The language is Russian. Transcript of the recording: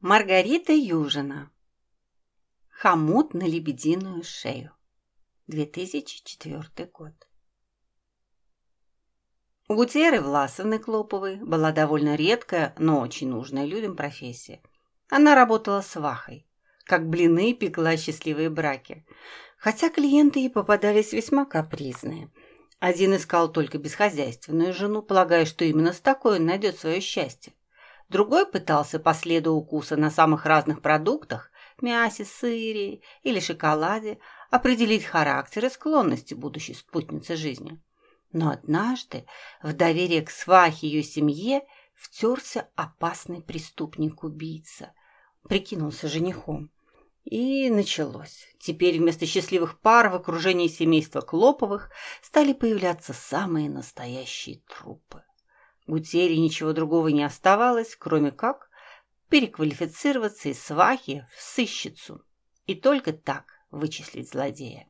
Маргарита Южина. Хомут на лебединую шею. 2004 год. У Гутьеры Власовны Клоповой была довольно редкая, но очень нужная людям профессия. Она работала свахой, как блины пекла счастливые браки. Хотя клиенты ей попадались весьма капризные. Один искал только бесхозяйственную жену, полагая, что именно с такой он найдет свое счастье. Другой пытался по следу укуса на самых разных продуктах – мясе, сыре или шоколаде – определить характер и склонности будущей спутницы жизни. Но однажды в доверие к свахе ее семье втерся опасный преступник-убийца. Прикинулся женихом. И началось. Теперь вместо счастливых пар в окружении семейства Клоповых стали появляться самые настоящие трупы. Гутере ничего другого не оставалось, кроме как переквалифицироваться из свахи в сыщицу и только так вычислить злодея.